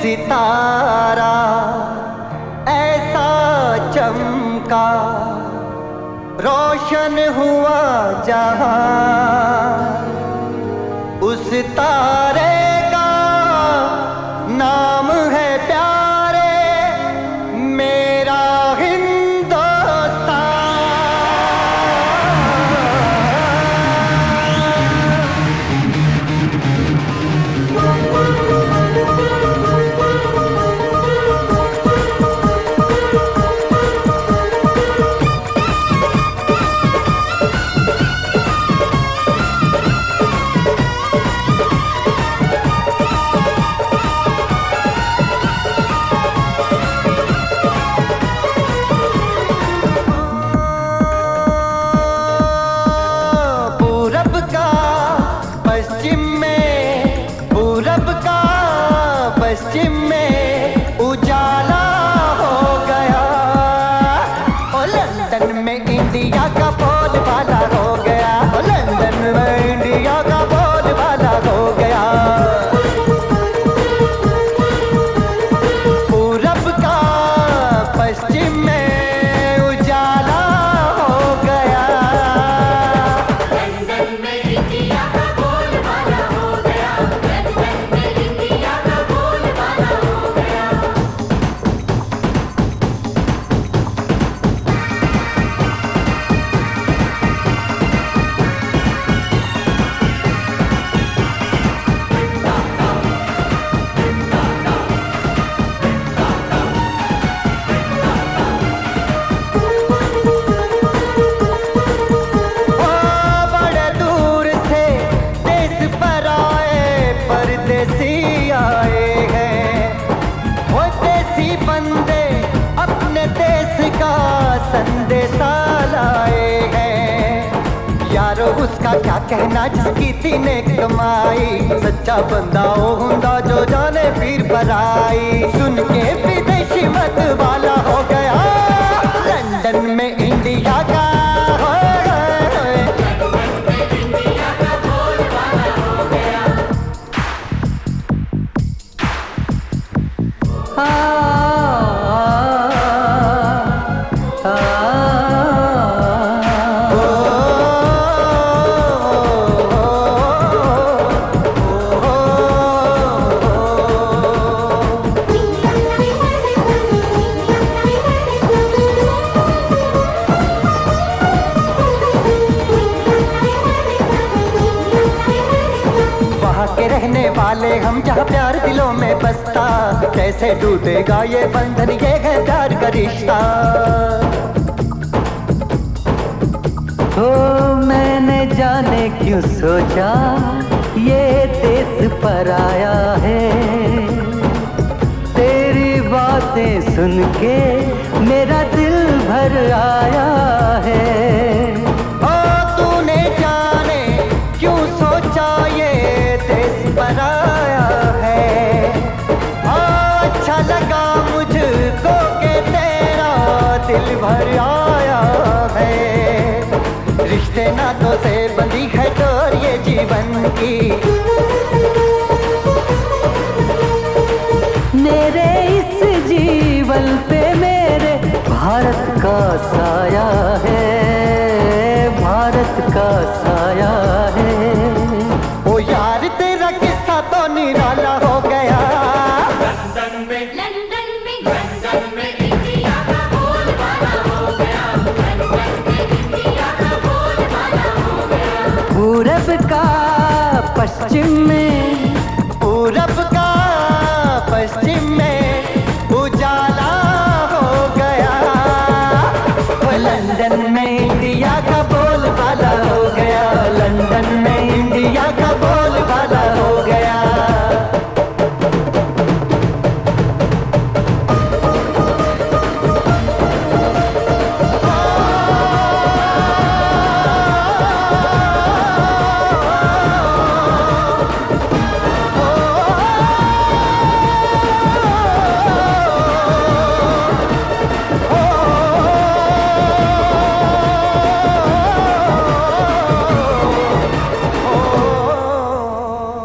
सितारा ऐसा चमका रोशन हुआ जहाँ उस तारे में का का बोलबाला हो गया। लंदन में परदेसी आए हैं। वो देसी बंदे अपने देश का संदेशा लाए हैं। यारो उसका क्या कहना, जिसकी तीने कमाई। सच्चा बंदा वो हुंदा जो जाने पीर पराई सुन के विदेशी वहाँ के रहने वाले, हम जहाँ प्यार दिलों में बसता। कैसे टूटेगा ये बंधन, ये है प्यार का रिश्ता। हो मैंने जाने क्यों सोचा, ये देश पर आया है। तेरी बातें सुन के मेरा दिल भर आया है। रिश्ते तो से बंधी है डोर ये जीवन की। मेरे इस जीवन पे हो